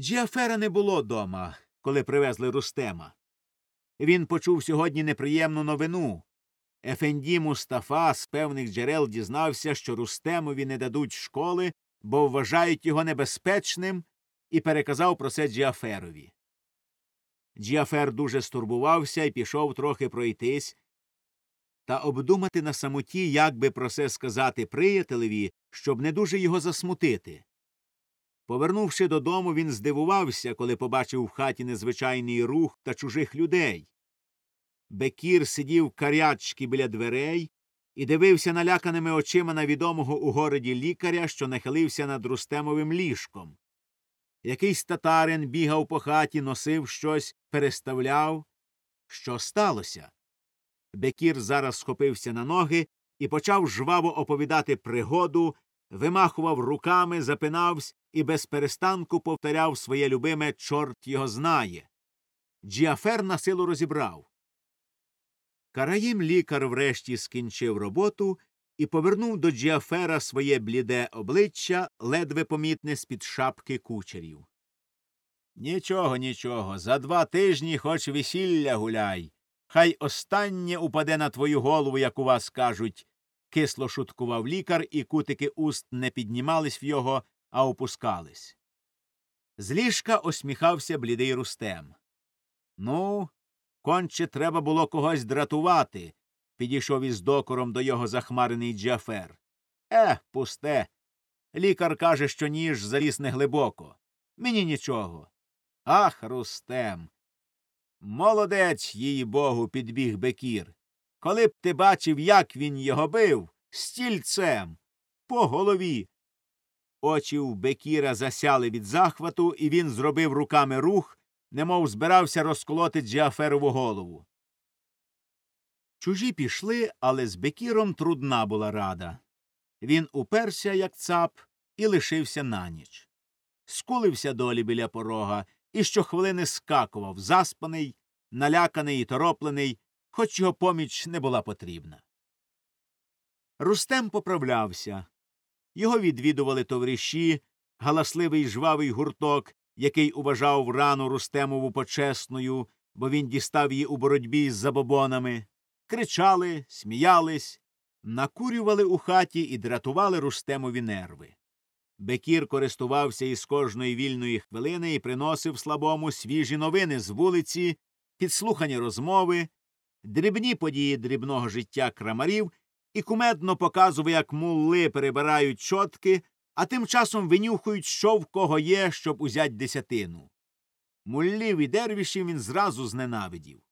Джіафера не було дома, коли привезли Рустема. Він почув сьогодні неприємну новину. Ефенді Мустафа з певних джерел дізнався, що Рустемові не дадуть школи, бо вважають його небезпечним, і переказав про це Джіаферові. Джіафер дуже стурбувався і пішов трохи пройтись та обдумати на самоті, як би про це сказати приятелеві, щоб не дуже його засмутити. Повернувши додому, він здивувався, коли побачив в хаті незвичайний рух та чужих людей. Бекір сидів карячки біля дверей і дивився наляканими очима на відомого у городі лікаря, що нахилився над Рустемовим ліжком. Якийсь татарин бігав по хаті, носив щось, переставляв. Що сталося? Бекір зараз схопився на ноги і почав жваво оповідати пригоду, вимахував руками, запинався і без перестанку повторяв своє любиме чорт його знає. Джіафер на силу розібрав. Караїм лікар врешті скінчив роботу і повернув до Джіафера своє бліде обличчя, ледве помітне з під шапки кучерів. Нічого, нічого, за два тижні хоч весілля гуляй. Хай останнє упаде на твою голову, як у вас кажуть. Кисло шуткував лікар, і кутики уст не піднімались в його, а опускались. З ліжка осміхався блідий рустем. Ну, конче треба було когось дратувати, підійшов із докором до його захмарений Джафер. Е, пусте. Лікар каже, що ніж заліз не глибоко. Мені нічого. Ах, Рустем. Молодець, їй богу, підбіг Бекір. Коли б ти бачив, як він його бив, стільцем, по голові. Очі в Бекіра засяли від захвату, і він зробив руками рух, немов збирався розколоти Джіаферову голову. Чужі пішли, але з Бекіром трудна була рада. Він уперся, як цап, і лишився на ніч. Скулився долі біля порога і щохвилини скакував, заспаний, наляканий і тороплений, хоч його поміч не була потрібна. Рустем поправлявся. Його відвідували товариші, галасливий жвавий гурток, який уважав рану Рустемову почесною, бо він дістав її у боротьбі з забобонами, кричали, сміялись, накурювали у хаті і дратували Рустемові нерви. Бекір користувався із кожної вільної хвилини і приносив слабому свіжі новини з вулиці, підслухані розмови, дрібні події дрібного життя крамарів і кумедно показував, як мулли перебирають чотки, а тим часом винюхують, що в кого є, щоб узять десятину. Муллів і дервішів він зразу зненавидів.